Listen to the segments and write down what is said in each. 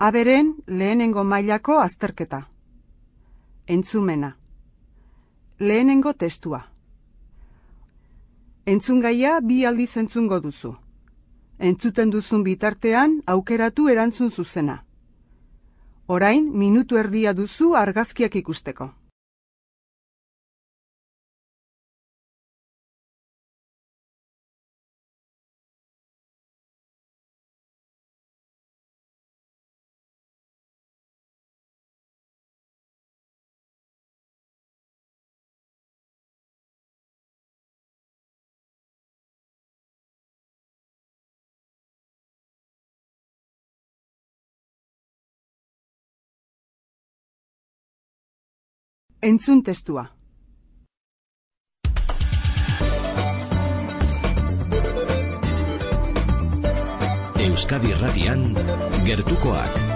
Aberen lehenengo mailako azterketa. Entzumena. Lehenengo testua. Entzungaia bi aldiz entzungo duzu. Entzuten duzun bitartean aukeratu erantzun zuzena. Orain minutu erdia duzu argazkiak ikusteko. Entzun testua. Euskadi Irratian gertukoak.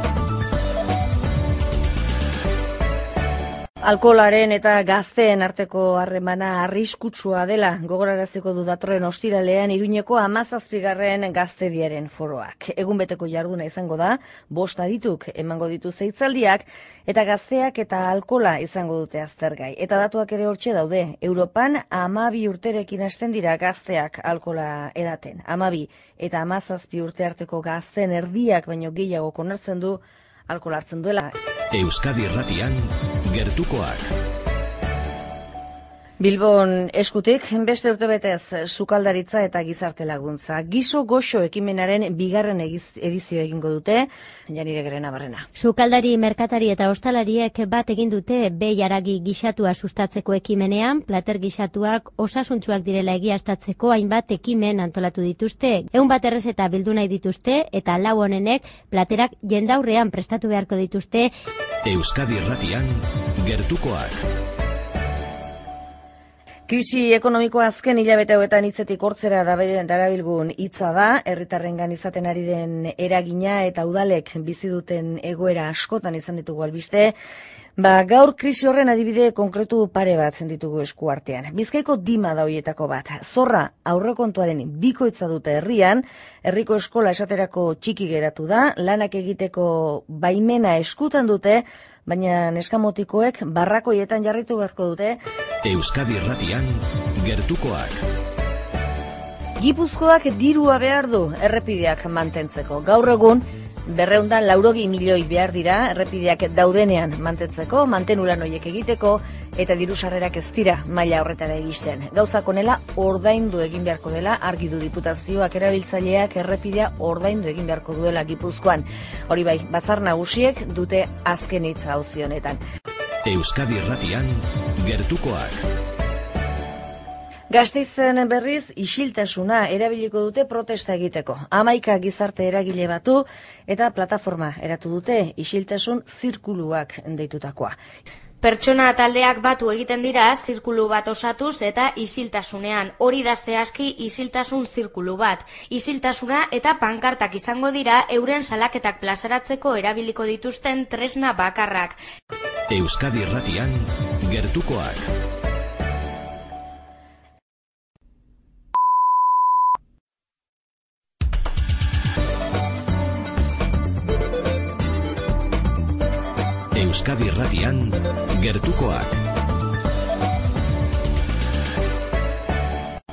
Alkolaren eta gazteen arteko harremana arriskutsua dela gogoraraziko du datorren ostiralean iruñeko amazazpigarren gaztediaren foroak. Egun beteko jarduna izango da, bost adituk emango ditu zeitzaldiak, eta gazteak eta alkola izango dute aztergai. Eta datuak ere hortxe daude, Europan amabi urterekin hasten dira gazteak alkola edaten. Amabi eta amazazpi urte arteko gazten erdiak baino gehiago konertzen du hartzen duela. Euskadi Irratian gertukoak. Bilbon eskutik, beste urtebetez sukaldaritza eta gizarte laguntza. Gizo goxo ekimenaren bigarren egiz, edizio egingo dute, janire gerena barrena. Sukaldari, merkatari eta ostalariek bat egin dute behi aragi gixatua sustatzeko ekimenean, plater gixatuak osasuntzuak direla egiaztatzeko hainbat ekimen antolatu dituzte. Egun bat errez eta bildu nahi dituzte, eta lau honenek platerak jendaurrean prestatu beharko dituzte. Euskadi Irratian gertukoak. Krisi ekonomikoa azken hilabete hauetan hitzetik hortzera darabilgun hitza da, herritarrengan izaten ari den eragina eta udalek bizi duten egoera askotan izan ditugu albiste. Ba, gaur krisi horren adibide konkretu pare bat ditugu esku artean. Bizkaiko dima da hoietako bat. Zorra aurrekontuaren bikoitza dute herrian, herriko eskola esaterako txiki geratu da, lanak egiteko baimena eskutan dute, baina neskamotikoek barrakoietan jarritu beharko dute. Euskadi Irratian gertukoak. Gipuzkoak dirua behar du errepideak mantentzeko. Gaur egun berreundan laurogi milioi behar dira errepideak daudenean mantentzeko, mantenulan hoiek egiteko, eta diru sarrerak ez dira maila horretara egisten. Gauzak onela ordaindu egin beharko dela argi du diputazioak erabiltzaileak errepidea ordaindu egin beharko duela Gipuzkoan. Hori bai, batzar nagusiek dute azken hitza auzi honetan. Euskadi Irratian gertukoak. Gasteizen berriz isiltasuna erabiliko dute protesta egiteko. Amaika gizarte eragile batu eta plataforma eratu dute isiltasun zirkuluak deitutakoa. Pertsona taldeak batu egiten dira zirkulu bat osatuz eta isiltasunean. Hori da zehazki isiltasun zirkulu bat. Isiltasuna eta pankartak izango dira euren salaketak plazaratzeko erabiliko dituzten tresna bakarrak. Euskadi Irratian gertukoak. Euskadi Irratian gertukoak.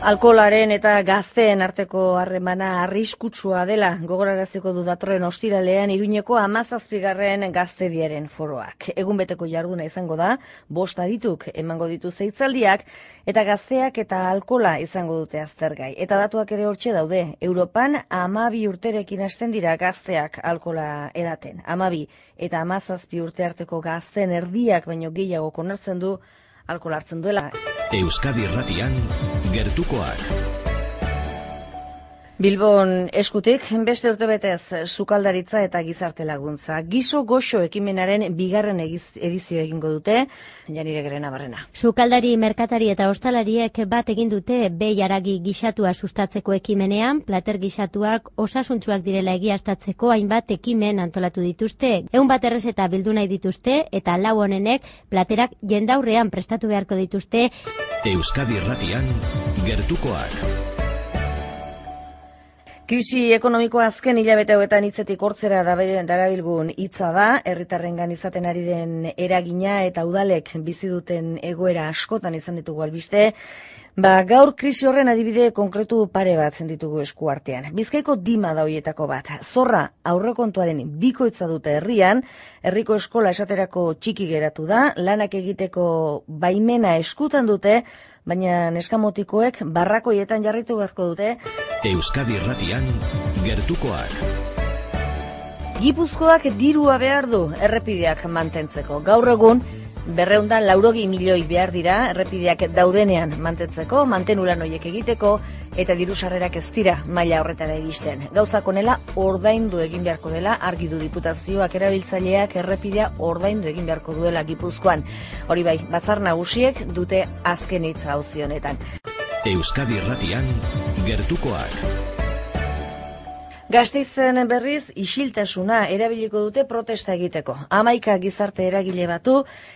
Alkolaren eta gazteen arteko harremana arriskutsua dela gogoraraziko du datorren ostiralean iruñeko amazazpigarren gaztediaren foroak. Egun beteko jarduna izango da, bost adituk emango ditu zeitzaldiak, eta gazteak eta alkola izango dute aztergai. Eta datuak ere hortxe daude, Europan amabi urterekin hasten dira gazteak alkola edaten. Amabi eta amazazpi urte arteko gazten erdiak baino gehiago konertzen du alkohol hartzen duela. Euskadi Irratian gertukoak. Bilbon eskutik, beste urtebetez sukaldaritza eta gizarte laguntza. Gizo goxo ekimenaren bigarren egiz, edizio egingo dute, janire gerena barrena. Sukaldari, merkatari eta ostalariek bat egin dute behi aragi gixatua sustatzeko ekimenean, plater gixatuak osasuntzuak direla egiaztatzeko hainbat ekimen antolatu dituzte. Egun bat errez eta bildu nahi dituzte, eta lau honenek platerak jendaurrean prestatu beharko dituzte. Euskadi Irratian gertukoak. Krisi ekonomikoa azken hilabete hauetan hitzetik hortzera darabilgun hitza da, herritarrengan izaten ari den eragina eta udalek bizi duten egoera askotan izan ditugu albiste. Ba, gaur krisi horren adibide konkretu pare bat ditugu esku artean. Bizkaiko dima da hoietako bat. Zorra aurrekontuaren bikoitza dute herrian, herriko eskola esaterako txiki geratu da, lanak egiteko baimena eskutan dute, baina neskamotikoek barrakoietan jarritu beharko dute. Euskadi Erratian, gertukoak. Gipuzkoak dirua behar du errepideak mantentzeko. Gaur egun, berreunda laurogi milioi behar dira errepideak daudenean mantentzeko, mantenulan hoiek egiteko, eta diru sarrerak ez dira maila horretara iristen. Gauzak onela ordaindu egin beharko dela argi du diputazioak erabiltzaileak errepidea ordaindu egin beharko duela Gipuzkoan. Hori bai, batzar nagusiek dute azken hitza auzi honetan. Euskadi Erratian gertukoak. Gazteizen berriz, isiltasuna erabiliko dute protesta egiteko. Amaika gizarte eragile batu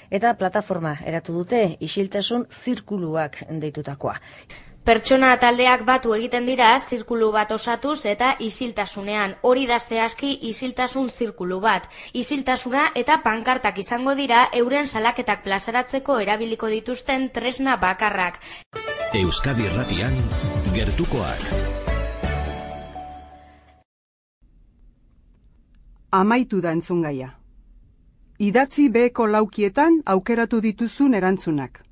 eta plataforma eratu dute isiltasun zirkuluak deitutakoa. Pertsona taldeak batu egiten dira zirkulu bat osatuz eta isiltasunean. Hori da zehazki isiltasun zirkulu bat. Isiltasuna eta pankartak izango dira euren salaketak plazaratzeko erabiliko dituzten tresna bakarrak. Euskadi Erratian, gertukoak. Amaitu da entzungaia. Idatzi beheko laukietan aukeratu dituzun erantzunak.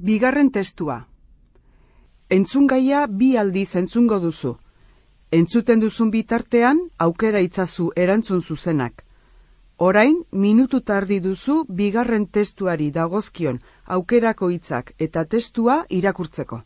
Bigarren testua. Entzungaia bi aldiz entzungo duzu. Entzuten duzun bitartean aukera itzazu erantzun zuzenak. Orain, minutu tardi duzu bigarren testuari dagozkion aukerako hitzak eta testua irakurtzeko.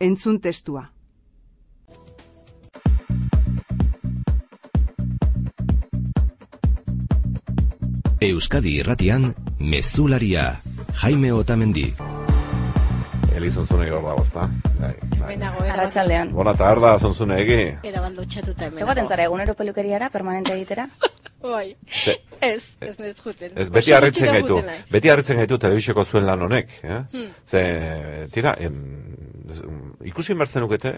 Entzun testua. Euskadi Irratian, Mezularia, Jaime Otamendi. Elizon zune gaur dago, ezta? Bai, bai. Arratxaldean. Bona tarda, zonzune egi. Era baldo txatuta hemen. Zegoaten zara egunero pelukeriara, permanente egitera? Bai. Ez, ez ez juten. Ez beti harritzen gaitu, beti harritzen gaitu telebisoko zuen lan honek, eh? Hmm. Ze, tira, em, ikusi inbertzen nukete,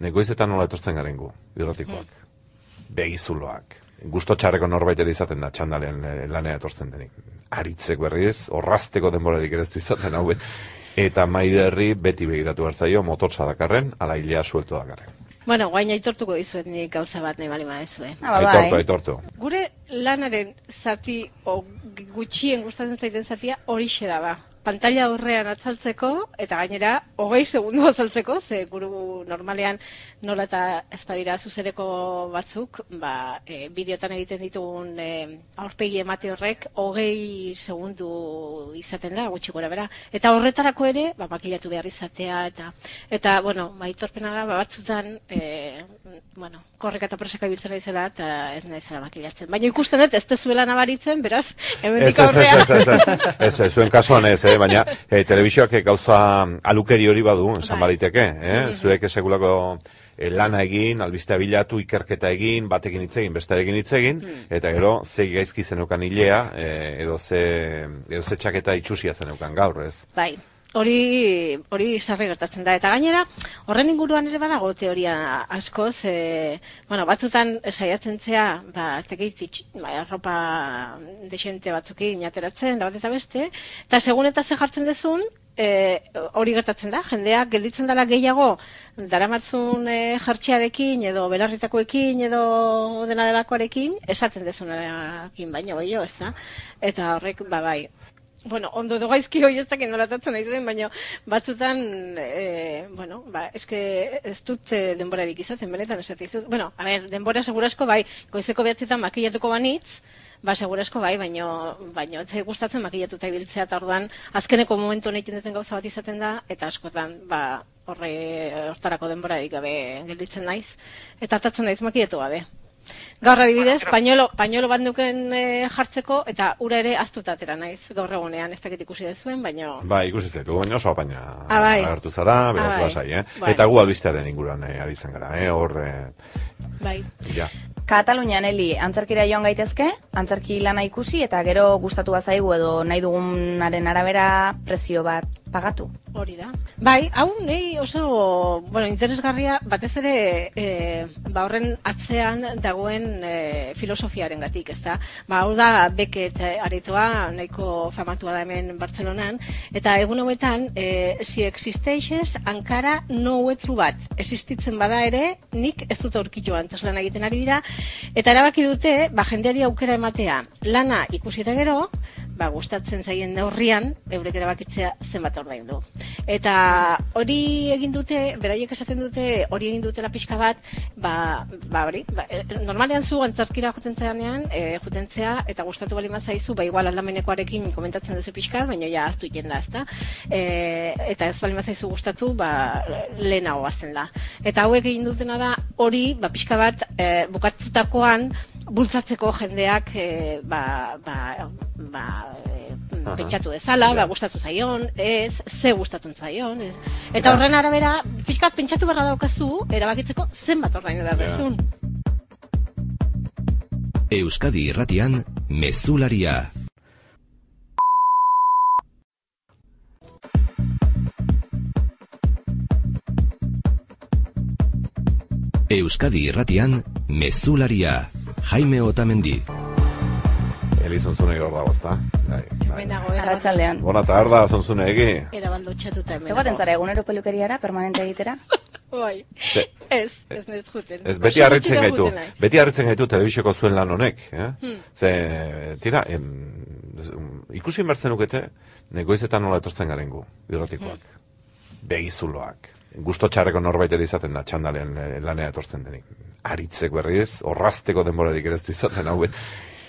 negoizetan nola etortzen garen gu, irratikoak. begizuloak. Gusto txarreko norbait ere izaten da txandalean eh, lanea etortzen denik. Aritzek berriz, orrazteko denborarik ere ez du izaten hau. Eta maiderri beti begiratu hartzaio mototsa dakarren, ala hilea suelto dakarren. Bueno, guain aitortuko dizuet nik gauza bat nahi bali maezue. Ah, ba, aitortu, bai. aitortu. Gure lanaren zati, o gutxien gustatzen zaiten zatia horixe da ba. Pantalla horrean atzaltzeko, eta gainera, hogei segundo atzaltzeko, ze guru normalean nola eta espadira zuzereko batzuk, ba, e, bideotan egiten ditugun e, aurpegi emate horrek, hogei segundu izaten da, gutxi gora bera. Eta horretarako ere, ba, makilatu behar izatea, eta, eta bueno, ba, itorpena da, ba, batzutan, e, bueno, korreka eta presaka ibiltzen naizela, eta ez naizela makilatzen. Baina ikusten dut, ez tezuela nabaritzen, beraz, Ez, hemendik ez, ez, aurrea. ez, ez, ez, ez, ez, zuen kasuan ez, eh, baina eh, telebizioak gauza alukeri hori badu, esan Bai. baliteke, eh? zuek segulako eh, lana egin, albistea bilatu, ikerketa egin, batekin hitz egin, bestearekin hitz egin, eta gero, ze gaizki zenukan hilea, eh, edo ze, edo ze txaketa itxusia zenukan gaur, ez? Bai, hori hori sarri gertatzen da. Eta gainera, horren inguruan ere badago teoria askoz, e, bueno, batzutan saiatzen zea, ba, ez dakit, ba, arropa desente batzukin ateratzen, da bat eta beste, eta segun eta ze jartzen dezun, e, hori gertatzen da, jendeak gelditzen dela gehiago daramatzun e, jartxearekin edo belarritakoekin edo dena delakoarekin esaten dezunarekin baino gehiago, ez da? Eta horrek, ba, bai, bueno, ondo edo gaizki hoi ez dakit nolatatzen naiz den, baina batzutan, e, bueno, ba, eske ez dut e, denborarik izaten, benetan esate dizut. Bueno, a ber, denbora segurasko bai, goizeko behatzietan makillatuko banitz, ba, segurasko bai, baino, baino, ez gustatzen makillatuta ibiltzea, eta orduan, azkeneko momentu egiten duten gauza bat izaten da, eta askotan, ba, horre, hortarako denborarik gabe gelditzen naiz, eta atatzen naiz makillatu gabe. Gaur adibidez, pañolo, pañolo bat nuken e, jartzeko, eta ura ere aztuta atera naiz, gaur egunean, ez dakit ikusi dezuen, baina... Bai, ikusi zaitu, baina oso apaina Ah, bai. agertu zara, beraz Ah, bai. lasai, eh? Bai. Eta gu albistearen inguruan eh, ari zen gara, eh? Hor, eh, Bai. ja. Katalunian, Eli, antzerkira joan gaitezke, antzerki lana ikusi, eta gero gustatu bazaigu edo nahi dugunaren arabera prezio bat pagatu. Hori da. Bai, hau nei oso, bueno, interesgarria batez ere e, ba horren atzean dagoen e, filosofiaren gatik, ez da? Ba, hau da Beckett eh, aretoa, nahiko famatua da hemen Bartzelonan, eta egun hauetan, e, si existeixes, ankara no huetru bat, existitzen bada ere, nik ez dut aurkitu antzeslan egiten ari dira, eta erabaki dute, ba, jendeari aukera ematea, lana ikusi eta gero, ba, gustatzen zaien neurrian, eurek erabakitzea zenbat ordaindu. Eta hori egin dute, beraiek esaten dute, hori egin dutela pixka bat, ba, ba hori, ba, e, normalean zu antzarkira joten zeanean, e, joten zea, eta gustatu bali zaizu, ba igual aldamenekoarekin komentatzen duzu pixka, baina ja aztu iten da, ezta? E, eta ez bali zaizu gustatu, ba, lehenago azten da. Eta hauek egin dutena da, hori, ba, pixka bat, e, bukatutakoan, bultzatzeko jendeak e, ba, ba, ba, e, pentsatu dezala, ba, gustatu zaion, ez, ze gustatzen zaion, ez. Eta horren arabera, pixkat pentsatu beharra daukazu, erabakitzeko zenbat ordaindu behar dezun. Euskadi irratian mezularia. Euskadi irratian mezularia. Jaime Otamendi. Elizonzune gaur dago, ezta? Bai, bai. Bainago, era, Arratxaldean. Bona tarda, zonzune egi. era baldotxatuta hemen. Zegoaten zara egunero pelukeriara, permanente egitera? Bai. Ez, ez nez juten. Ez, beti harritzen gaitu, beti harritzen gaitu telebisioko zuen lan honek, eh? Hmm. Ze, tira, em, z- ikusi inbertzen ukete, negoizetan nola etortzen garen gu, irratikoak. Hmm. Begizuloak. Gusto txarreko norbait ere izaten da, txandalean eh, lanea etortzen denik. Aritzek berriz, orrazteko denborarik ere ez du izaten hau.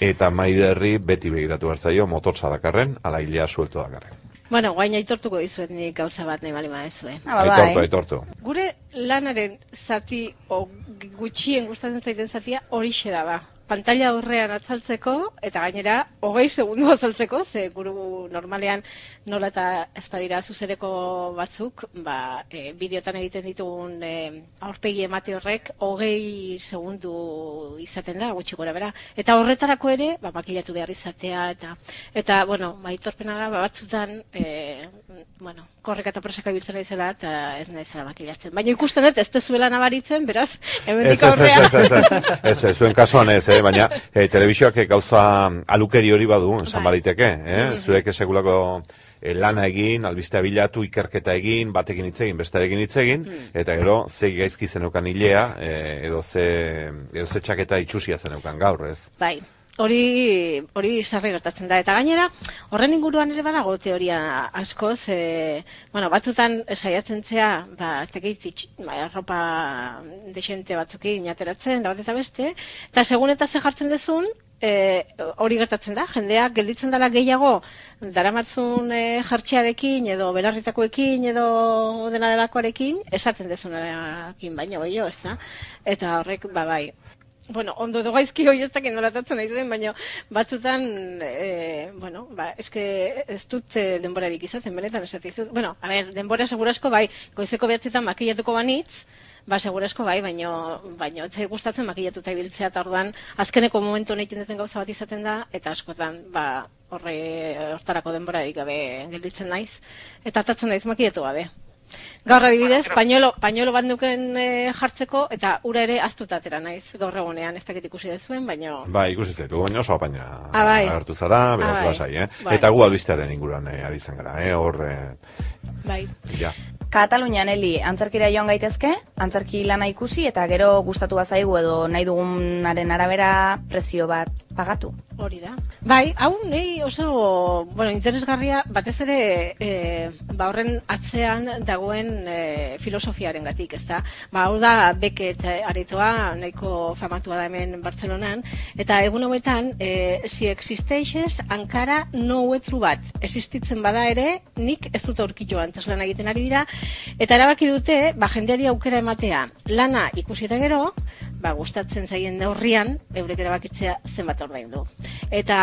Eta maiderri beti begiratu hartzaio mototsa dakarren, ala hilea suelto dakarren. Bueno, guain aitortuko dizuet nik gauza bat nahi bali maezuen. Ah, ba, aitortu, bai. aitortu. Gure lanaren zati, o gutxien gustatzen zaiten zatia, horixe da ba. Pantalla aurrean atzaltzeko, eta gainera, hogei segundu azaltzeko, ze guru normalean nola eta ezpadira zuzereko batzuk, ba, e, bideotan egiten ditugun e, aurpegi emate horrek, hogei segundu izaten da, gutxi gora bera. Eta horretarako ere, ba, makilatu behar izatea, eta, eta bueno, maitorpena da, ba, batzutan, e, bueno, korreka eta presaka biltzen naizela, eta ez naizela makilatzen. Baina ikusten dut, ez tezuela nabaritzen, beraz, hemendik aurrea. Ez, ez, ez, ez, ez, ez, zuen kasuan ez, eh? baina eh, telebizioak gauza alukeri hori badu, esan Bai. baliteke, eh? zuek segulako eh, lana egin, albistea bilatu, ikerketa egin, batekin hitz egin, bestearekin hitz egin, eta gero, ze gaizki zeneukan hilea, eh, edo ze, edo ze txaketa itxusia zeneukan gaur, ez? Bai, hori hori sarri gertatzen da. Eta gainera horren inguruan ere badago teoria askoz e, bueno batzutan saiatzen zea ba tekit ba arropa dexente batzukin ateratzen da bat eta beste. Eta segun eta ze jartzen dezun e, hori gertatzen da, jendeak gelditzen dela gehiago daramatzun e, jartxearekin edo belarritakoekin edo dena delakoarekin esaten dezunarekin baina gehiago, ez da? Eta horrek, ba bai, bueno, ondo edo gaizki hori ez dakit nolatatzen nahi zen, baina batzutan, e, bueno, ba, eske ez dut e, denborarik izaten, benetan esatizut. Bueno, a ber, denbora segurasko bai, goizeko behatzetan makillatuko banitz, ba, segurasko bai, baino, baino, etzai gustatzen makillatuta ibiltzea, eta orduan, azkeneko momentu egiten duten gauza bat izaten da, eta askotan, ba, horre, hortarako denborarik gabe gelditzen naiz, eta atatzen naiz makillatu gabe. Gaur adibidez, pañuelo, pañuelo bat nuken e, jartzeko, eta ura ere aztuta atera naiz, gaur egunean, ez dakit ikusi dezuen, baina... Bai, ikusi zaitu, baina oso apaina Ah, bai. agertu zara, beraz Ah, bai. lasai, eh? Bai. Eta gu albistearen inguruan eh, ari zen gara, eh? Hor, eh, Bai. ja. Katalunian, Eli, antzerkira joan gaitezke, antzerki lana ikusi, eta gero gustatu bazaigu edo nahi dugunaren arabera prezio bat pagatu. Hori da. Bai, hau nei oso, bueno, interesgarria batez ere e, ba horren atzean dagoen e, filosofiaren gatik, ez da? Ba, hau da Beckett aretoa, nahiko famatua da hemen Bartzelonan, eta egun hauetan, e, si existeixes, ankara no huetru bat. Existitzen bada ere, nik ez dut aurkitu antzeslan egiten ari dira, eta erabaki dute, ba, jendeari aukera ematea, lana ikusi eta gero, ba, gustatzen zaien neurrian, eurek erabakitzea zenbat ordaindu. Eta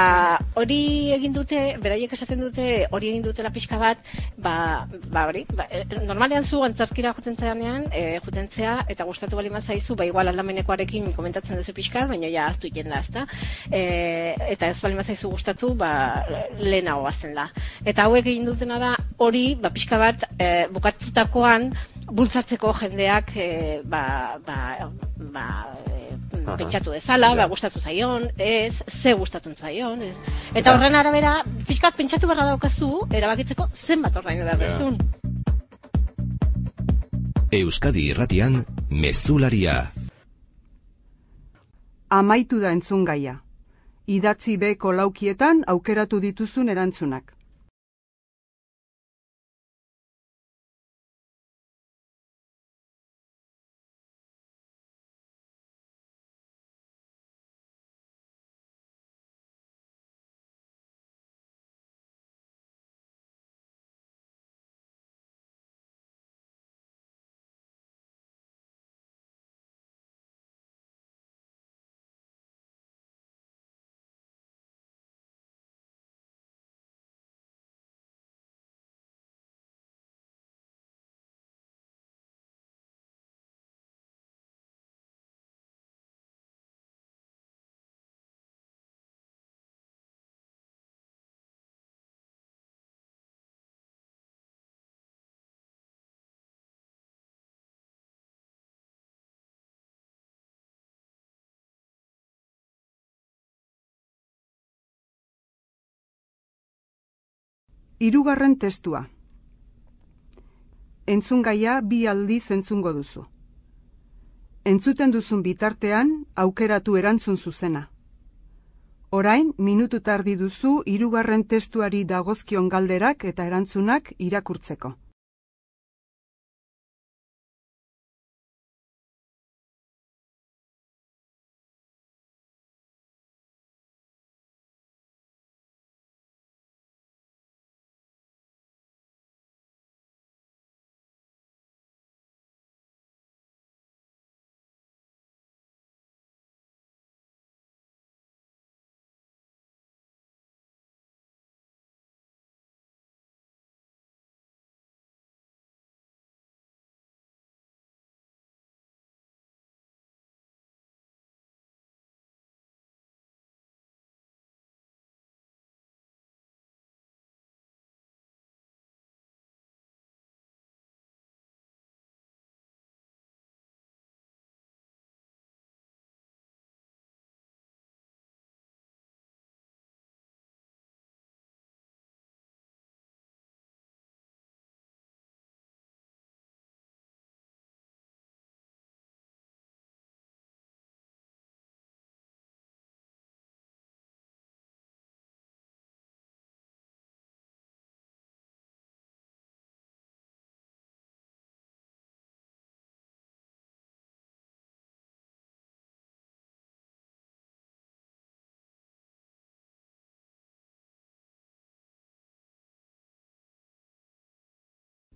hori egin dute, beraiek esaten dute, hori egin dutela pixka bat, ba, ba hori, ba, e, normalean zu antzarkira joten zeanean, e, joten zea, eta gustatu bali zaizu, ba igual aldamenekoarekin komentatzen duzu pixka, baina ja aztu egiten da, ezta? E, eta ez bali zaizu gustatu, ba, lehenago bazten da. Eta hauek egin dutena da, hori, ba, pixka bat, e, bukatutakoan, bultzatzeko jendeak e, ba, ba, ba, e, pentsatu dezala, ba, gustatu zaion, ez, ze gustatzen zaion, ez. Eta horren arabera, pixkat pentsatu beharra daukazu, erabakitzeko zenbat ordaindu behar Ja. dezun. Euskadi irratian mezularia. Amaitu da entzun gaia. Idatzi beko laukietan aukeratu dituzun erantzunak. Hirugarren testua. Entzun gaia bi aldiz entzungo duzu. Entzuten duzun bitartean aukeratu erantzun zuzena. Orain, minutu tardi duzu hirugarren testuari dagozkion galderak eta erantzunak irakurtzeko.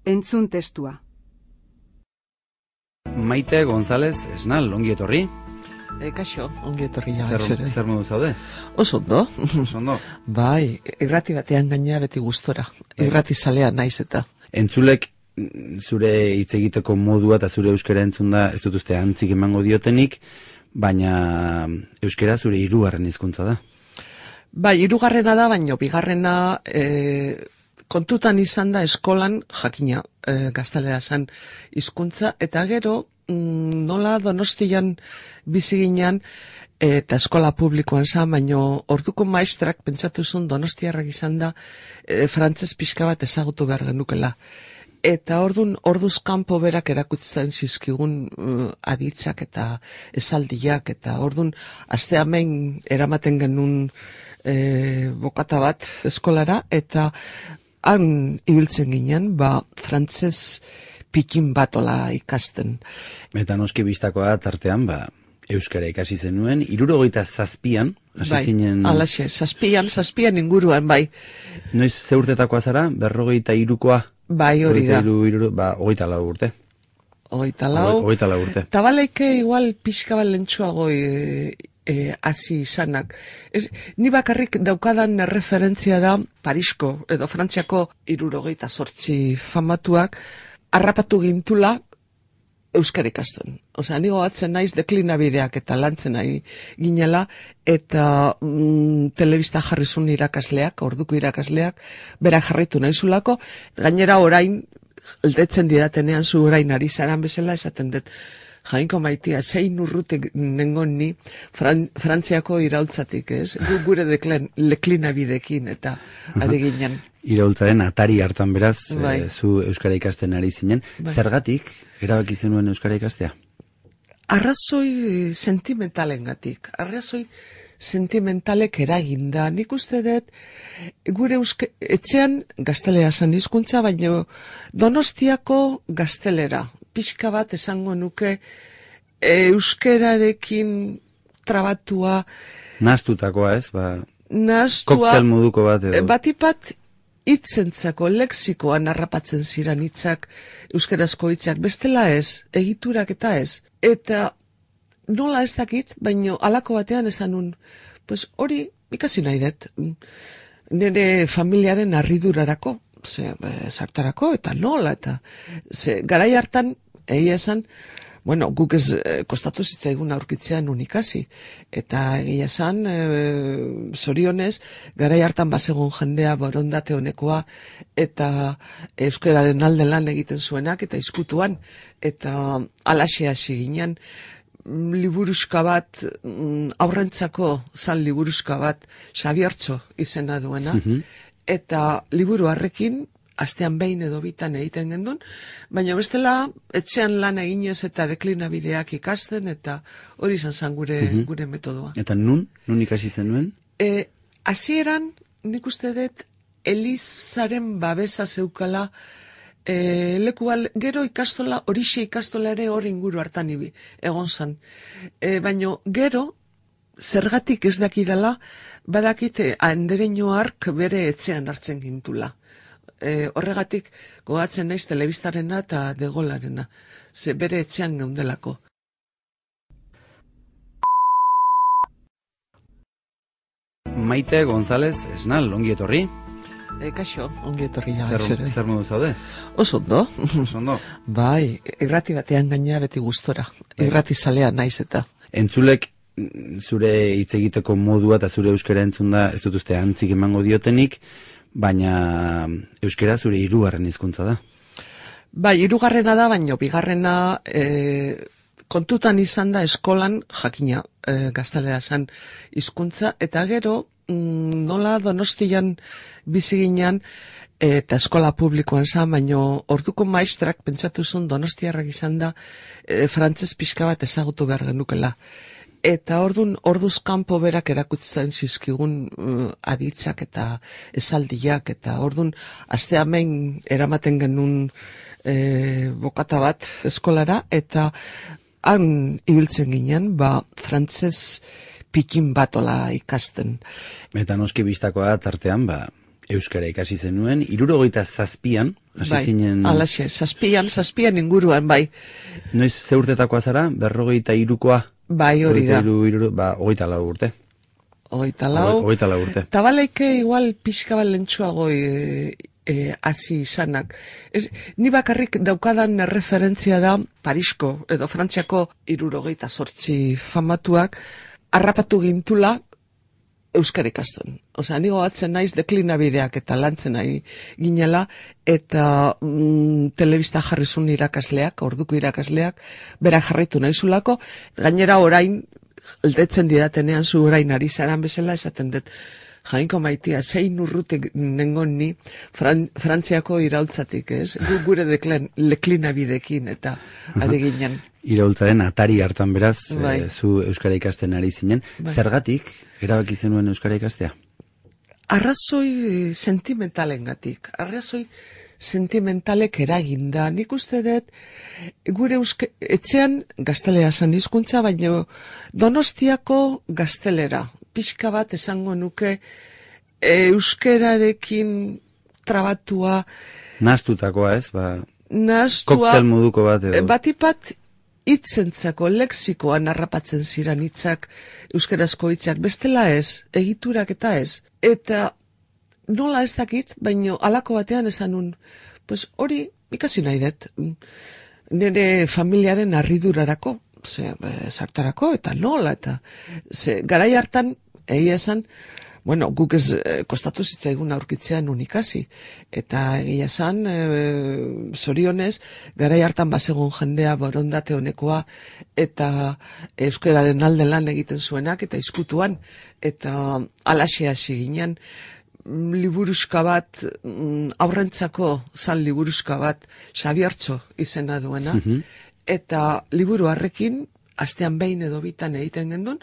Entzun testua. Maite González Esnal, ongi etorri. E, kaixo, ongi etorri ja. Zer, zer modu zaude? Oso ondo. Oso ondo. bai, irrati batean gaina beti gustora. Irrati salea naiz eta. Entzulek zure hitz egiteko modua eta zure euskara entzun da ez dut uste antzik emango diotenik, baina euskara zure hirugarren hizkuntza da. Bai, hirugarrena da, baina bigarrena e, kontutan izan da eskolan jakina e, gaztelera zen hizkuntza eta gero mm, nola donostian bizi ginean eta eskola publikoan zan, baino orduko maestrak pentsatu zuen donostiarrak izan da e, frantzez pixka bat ezagutu behar genukela. Eta ordun orduz kanpo berak erakutzen zizkigun uh, aditzak eta esaldiak eta ordun aste hemen eramaten genuen e, bokata bat eskolara eta han ibiltzen ginen ba frantzez pikin batola ikasten. Eta noski bistakoa tartean, ba, Euskara ikasi zenuen, irurogeita zazpian, hasi bai, zinen... Alaxe, zazpian, zazpian inguruan, bai. Noiz ze urtetakoa zara, berrogeita irukoa? Bai, hori da. Iru, iru, ba, hogeita lau urte. Hogeita lau. Hogeita lau urte. Tabaleike igual pixka balentsuago e, e, hasi izanak. Ez, ni bakarrik daukadan referentzia da Parisko edo Frantziako irurogeita sortzi famatuak harrapatu gintula euskara ikasten. Osea, ni goatzen naiz deklinabideak eta lantzen nahi ginela eta mm, telebista jarri zuen irakasleak, orduko irakasleak, berak jarritu nahi zulako, gainera orain aldetzen didatenean zu orain ari zaran bezala esaten dut jainko maitia, zein urrutik nengon ni Fran, Frantziako iraultzatik, ez? Gu gure deklen, leklinabidekin eta ari ginen. Iraultzaren atari hartan beraz, Bai. eh, zu Euskara ikasten ari zinen. Bai. Zergatik, erabaki zenuen Euskara ikastea? arrazoi sentimentalen arrazoi sentimentalek eraginda. Nik uste dut, gure euske, etxean gaztelera zan hizkuntza, baina donostiako gaztelera. Pixka bat esango nuke euskerarekin trabatua, Nastutakoa ez, ba, nastua, koktel moduko bat edo. batipat hitzentzako lexikoan harrapatzen ziren hitzak euskerazko hitzak bestela ez, egiturak eta ez. Eta nola ez dakit, baino halako batean esan nun, pues hori ikasi nahi dut. Nire familiaren arridurarako, ze, eh, sartarako, eta nola, eta ze, garai hartan, egia esan, bueno, guk ez eh, kostatu zitzaigun aurkitzean unikasi. Eta egia esan, e, zorionez, garai hartan basegun jendea borondate honekoa eta euskararen alde lan egiten zuenak eta izkutuan. Eta alaxe hasi ginen, mm, liburuska bat, mm, aurrentzako zan liburuska bat, Xabiertxo izena duena, eta liburu harrekin, astean behin edo bitan egiten gendun, baina bestela etxean lan eginez eta deklinabideak ikasten eta hori izan zen gure, gure metodoa. Eta nun, nun ikasi zenuen? E, hasieran nik uste dut Elizaren babesa zeukala e, leku al, gero ikastola, horixe ikastola ere hori inguru hartan ibi, egon zan. E, baino gero, zergatik ez dakidala, badakite andereño ark bere etxean hartzen gintula. E, horregatik gogatzen naiz telebistarena eta degolarena. Ze bere etxean geundelako. Maite González Esnal, ongi etorri. E, kaixo, ongi etorri ja. Zer, zer modu zaude? Oso ondo. Oso ondo. Bai, irrati batean gaina beti gustora. Irrati salea naiz eta. Entzulek zure hitz egiteko modua eta zure euskara entzun da ez dut uste antzik emango diotenik, baina euskara zure hirugarren hizkuntza da. Bai, hirugarrena da, baina bigarrena e, kontutan izan da eskolan jakina e, gaztelera zen hizkuntza eta gero mm, nola donostian bizi ginean eta eskola publikoan zan, baino orduko maestrak pentsatu zuen donostiarrak izan da e, frantzez pixka bat ezagutu behar genukela. Eta ordun orduz kanpo berak erakutzen zizkigun uh, aditzak eta esaldiak eta ordun aste hemen eramaten genuen e, bokata bat eskolara eta han ibiltzen ginen ba frantzez pikin batola ikasten. Eta noski bistakoa tartean, ba, Euskara ikasi zenuen, irurogeita zazpian, hasi bai, zinen... alaxe, zazpian, zazpian inguruan, bai. Noiz ze urtetakoa zara, berrogeita irukoa? Bai, hori da. Iru, iru, ba, hogeita lau urte. Hogeita lau. Hogeita lau urte. Tabaleike igual pixka bat lentsuago e, e, hasi izanak. Ez, ni bakarrik daukadan referentzia da Parisko edo Frantziako irurogeita sortzi famatuak harrapatu gintula Euskara ikasten. Osea, ni gogatzen naiz deklinabideak eta lantzen nahi ginela, eta mm, telebista jarri zuen irakasleak, orduko irakasleak, berak jarritu nahi zulako, gainera orain, aldetzen didatenean zu orain ari zaran bezala, esaten dut, jainko maitia, zein urrutik nengon ni Fran, Frantziako iraultzatik, ez? Gu gure deklen, leklinabidekin, eta ari ginen. Iraultzaren atari hartan beraz, Bai. eh, zu Euskara ikasten ari zinen. Bai. Zergatik, erabaki zenuen Euskara ikastea? arrazoi sentimentalengatik, arrazoi sentimentalek eraginda. Nik uste dut, gure euske, etxean gaztelera zan hizkuntza, baina donostiako gaztelera. Pixka bat esango nuke euskerarekin trabatua, Nastutakoa ez, ba, nastua, koktel moduko bat edo. batipat hitzentzako lexikoan harrapatzen ziren hitzak euskarazko hitzak bestela ez, egiturak eta ez. Eta nola ez dakit, baino alako batean esan nun, pues hori ikasi nahi dut. Nire familiaren arridurarako, ze, eh, sartarako, eta nola, eta ze, garai hartan, egia esan, bueno, guk ez eh, kostatu zitzaigun aurkitzea nun ikasi. Eta egia esan, e, zorionez, garai hartan basegun jendea borondate honekoa eta euskararen alde lan egiten zuenak eta izkutuan. Eta alaxe hasi ginen, liburuska bat, mm, aurrentzako zan liburuska bat, Xabiartxo izena duena, eta liburu harrekin, astean behin edo bitan egiten gendun,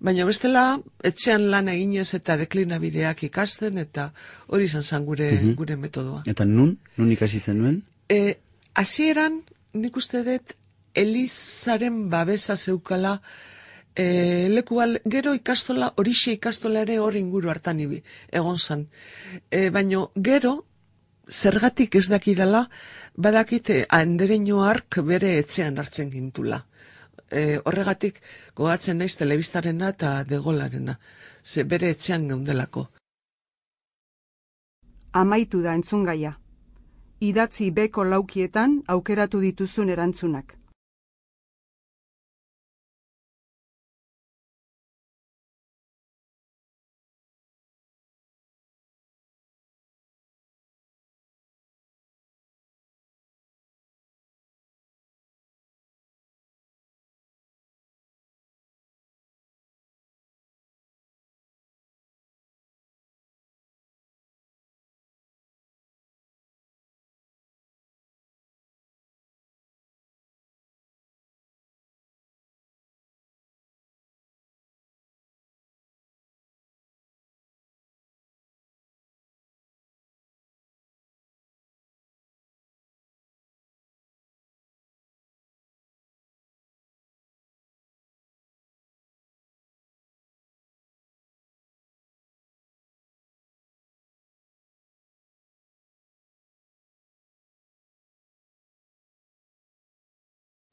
baina bestela etxean lan eginez eta deklinabideak ikasten eta hori izan zen gure, Mhm. gure metodoa. Eta nun, nun ikasi zenuen? E, hasieran nik uste dut Elizaren babesa zeukala e, leku al, gero ikastola, horixe ikastola ere hori inguru hartan ibi, egon zan. E, baino gero, zergatik ez dakidala, badakite andereño ark bere etxean hartzen gintula. E, horregatik gogatzen naiz telebistarena eta degolarena. Ze bere etxean geundelako. Amaitu da entzungaia. Idatzi beko laukietan aukeratu dituzun erantzunak.